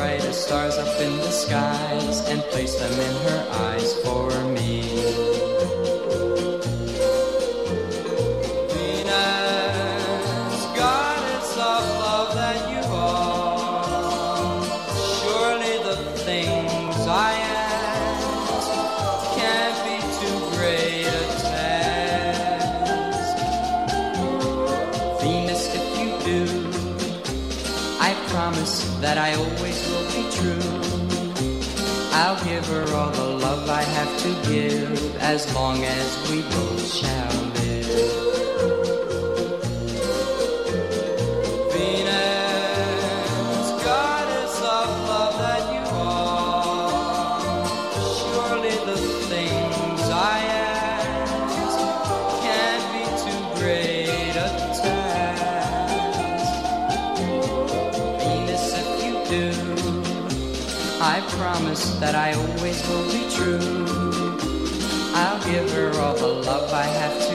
brightest stars up in the skies and place them in her eyes for me. as long as we both shall live. Venus, goddess of love that you are, surely the things I ask can't be too great a task. Venus, if you do, I promise that I will. The love I have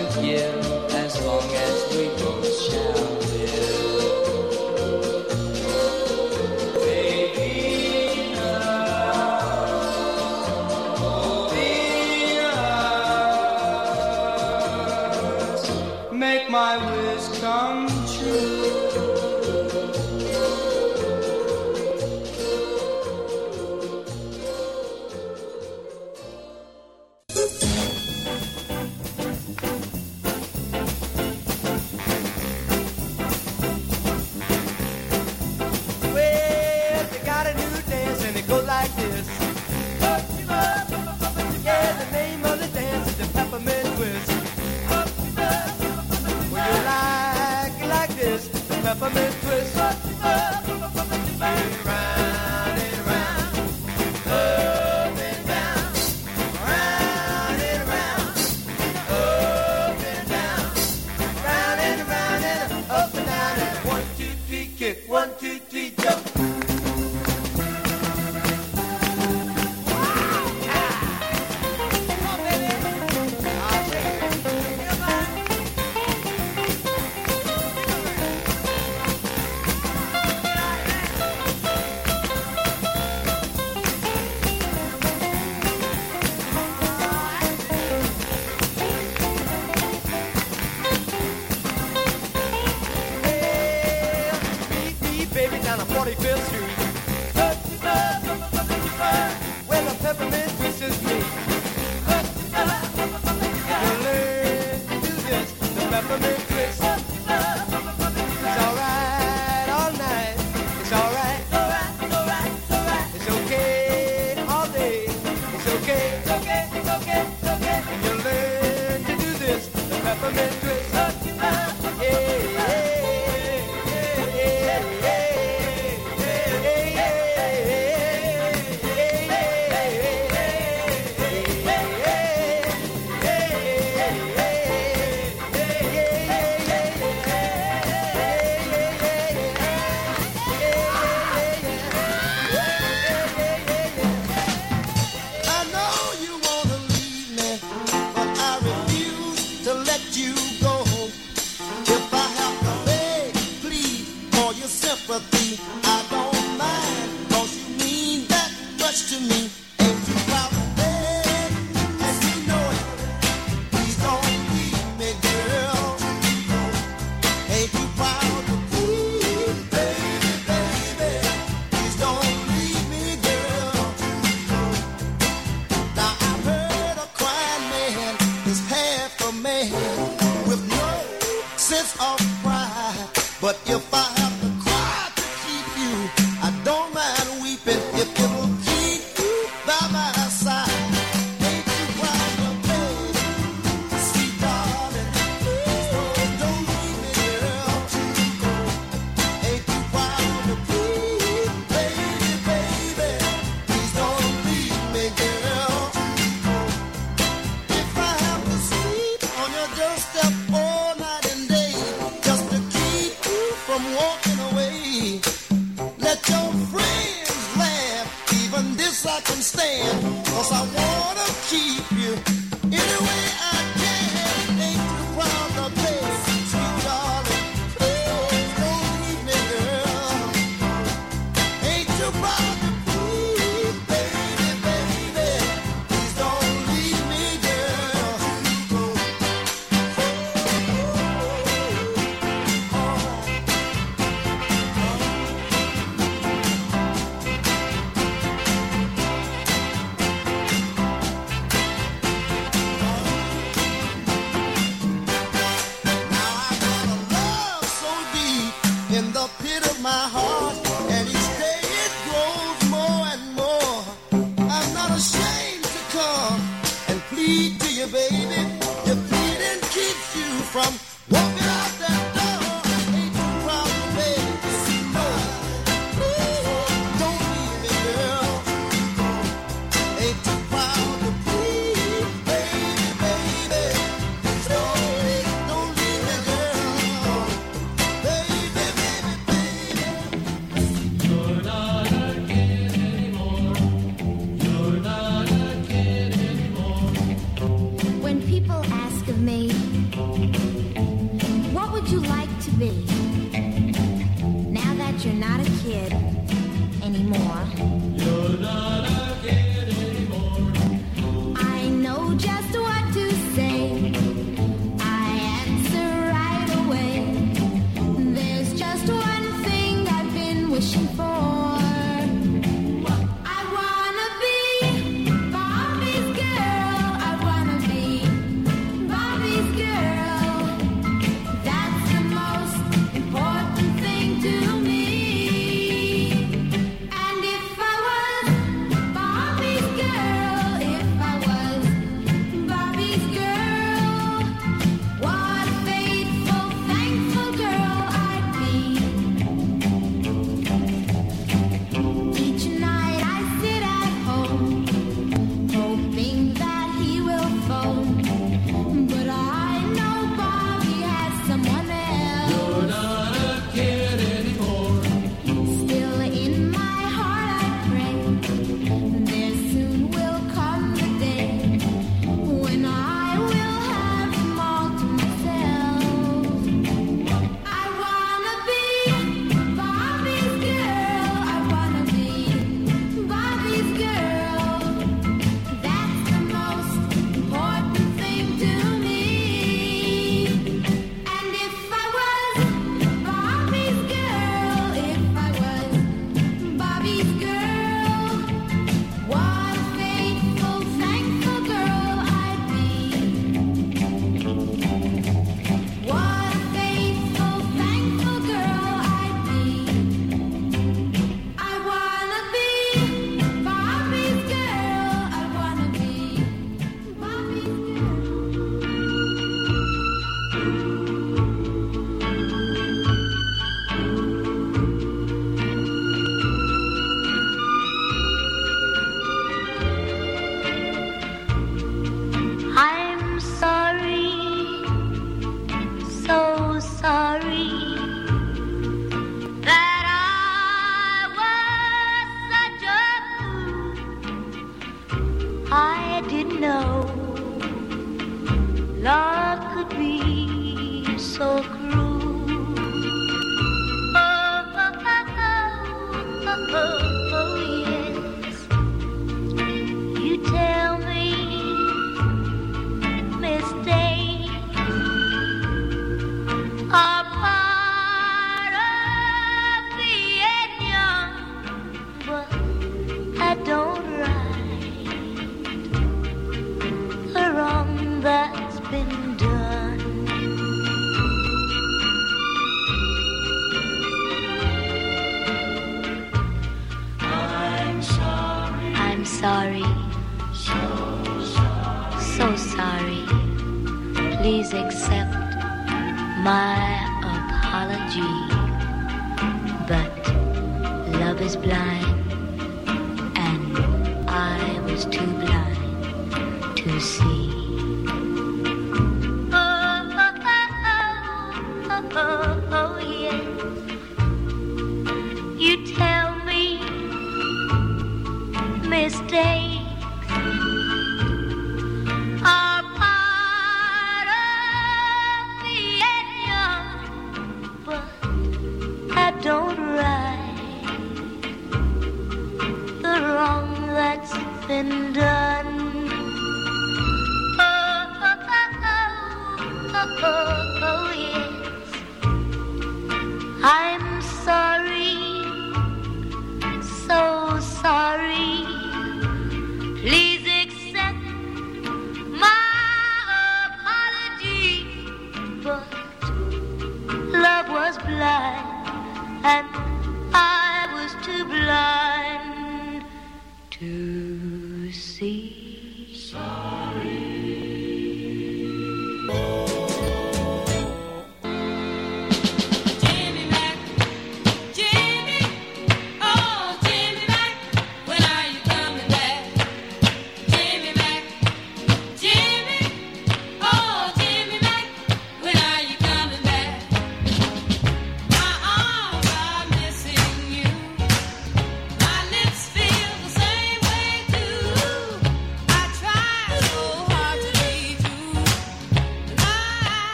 hard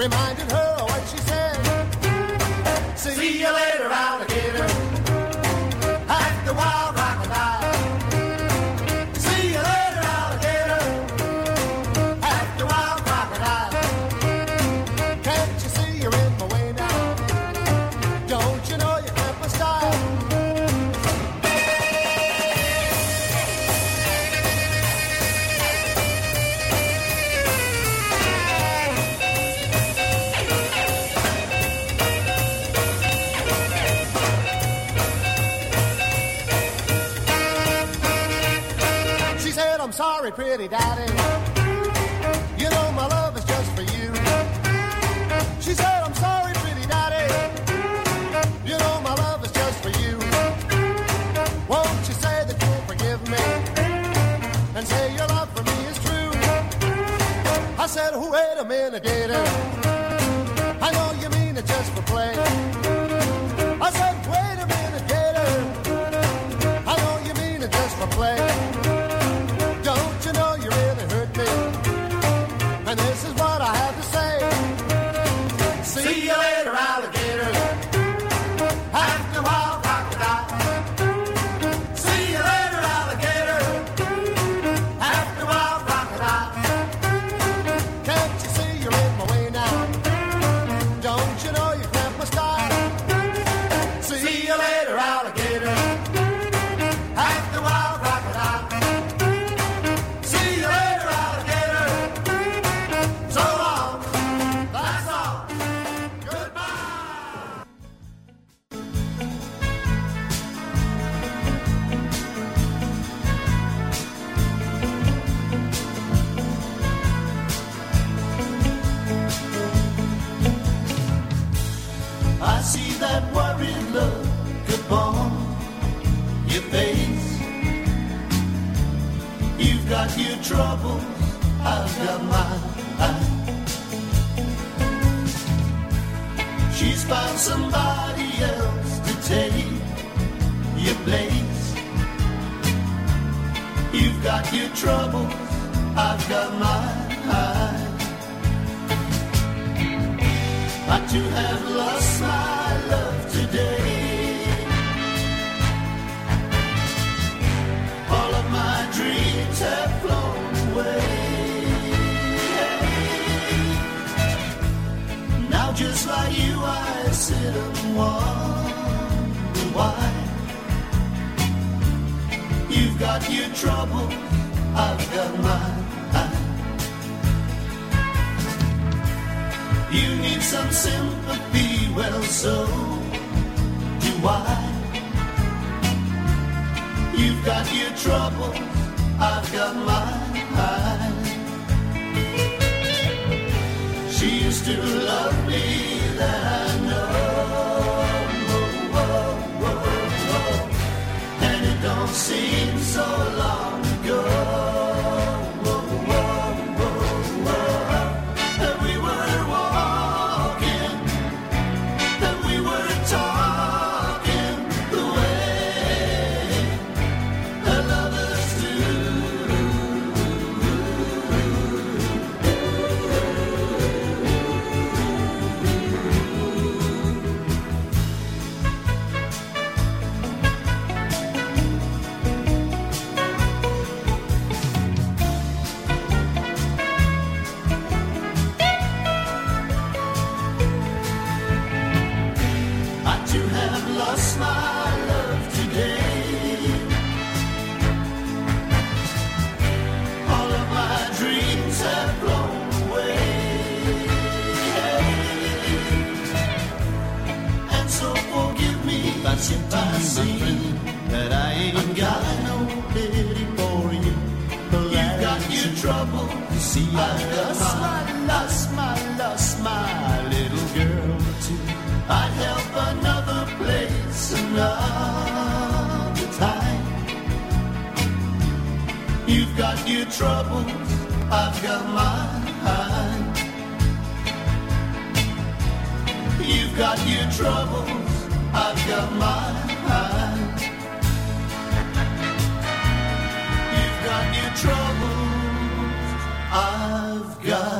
reminded her. Pretty daddy. You know my love is just for you. She said, I'm sorry, pretty daddy. You know my love is just for you. Won't you say that you'll forgive me? And say your love for me is true. I said, wait a minute, diddy. I know you mean it just for play. free. I lost my, lost my, lost my little girl too. I'd help another place another time. You've got your troubles, I've got mine. You've got your troubles, I've got mine. You've got your troubles. I've got.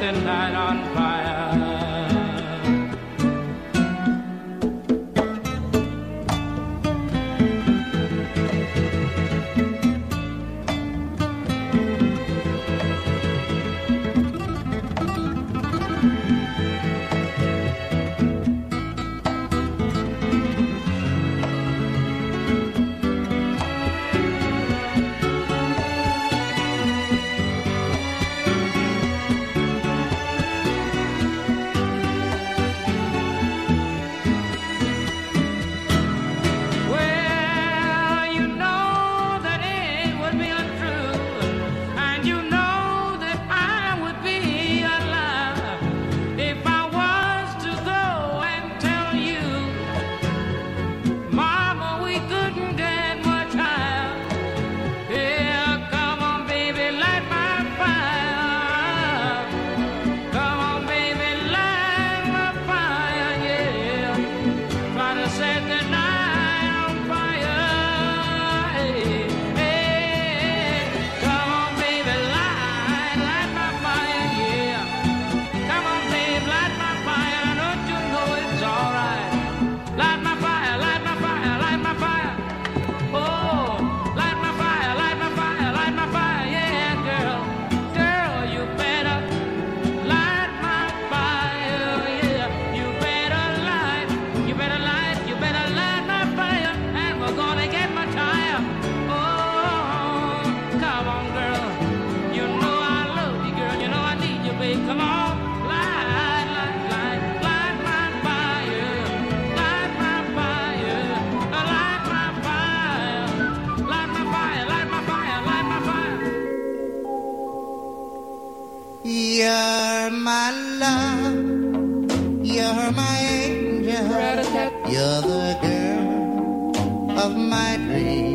the night on girl of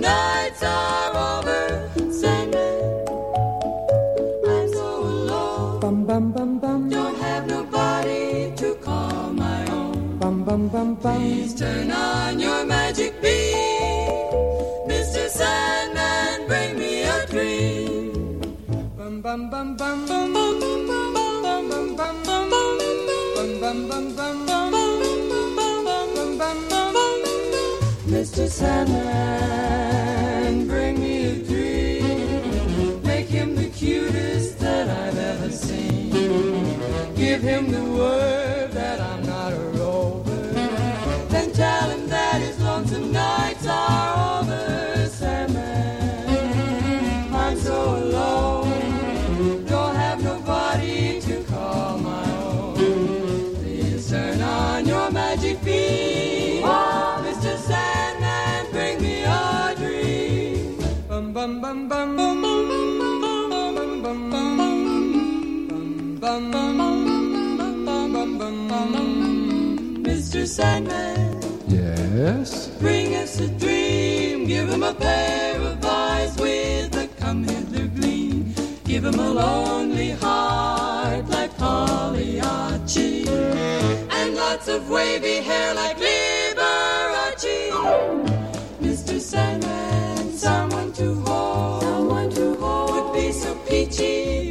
nights are over. Sandman, I'm so alone. bum bum bum bum Don't have nobody to call my own. bum bum bum bum Please turn on your magic beam. Mr. Sandman, bring me a dream. bum bum bum bum bum bum Sandman, bring me a dream. Make him the cutest that I've ever seen. Give him the word Sandman, Yes? bring us a dream. Give him a pair of eyes with a come hither gleam. Give him a lonely heart like Pagliacci. And lots of wavy hair like Liberace. Mr. Sandman, someone to hold. Someone to hold. Would be so peachy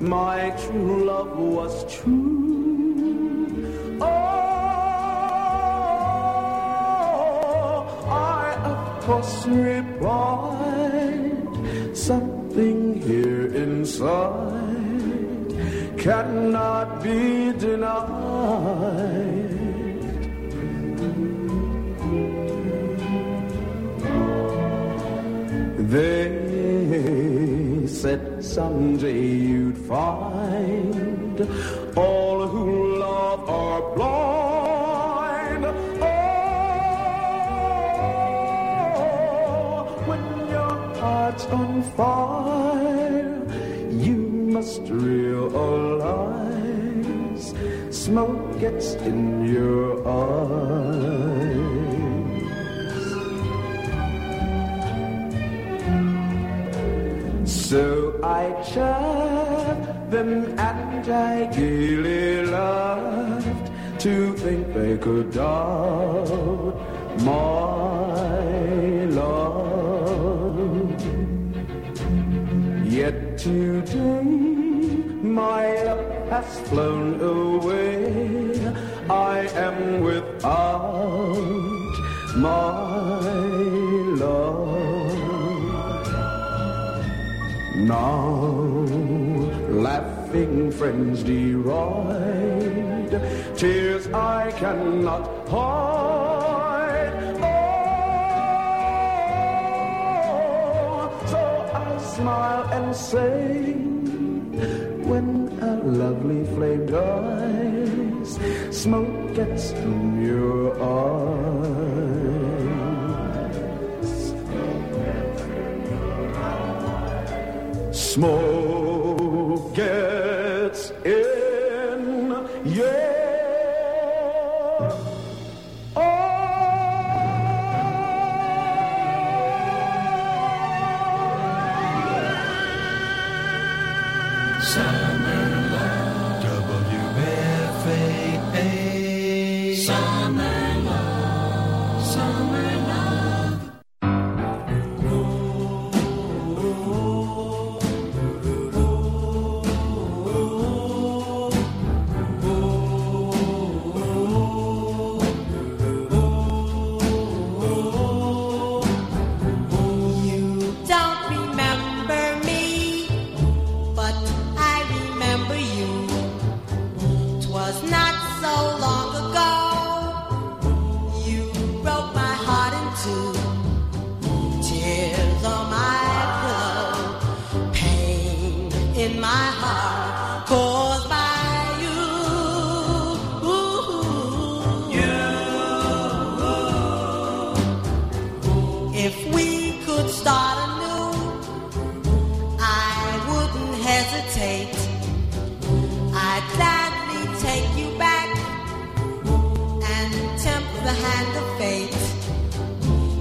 my true love was true. Oh, I of course replied something here inside cannot be denied. They said someday you'd find all who love are blind. Oh, when your heart's on fire, you must realize smoke gets in your eyes. So I chaff them and I gaily laughed to think they could doubt my love. Yet today my love has flown away. I am without my now. Laughing friends deride tears i cannot hide. Oh so i smile and say when a lovely flame dies smoke gets from your eyes. small my heart caused by you. You. If we could start anew, I wouldn't hesitate. I'd gladly take you back and tempt the hand of fate.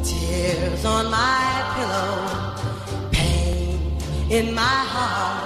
Tears on my pillow, pain in my heart.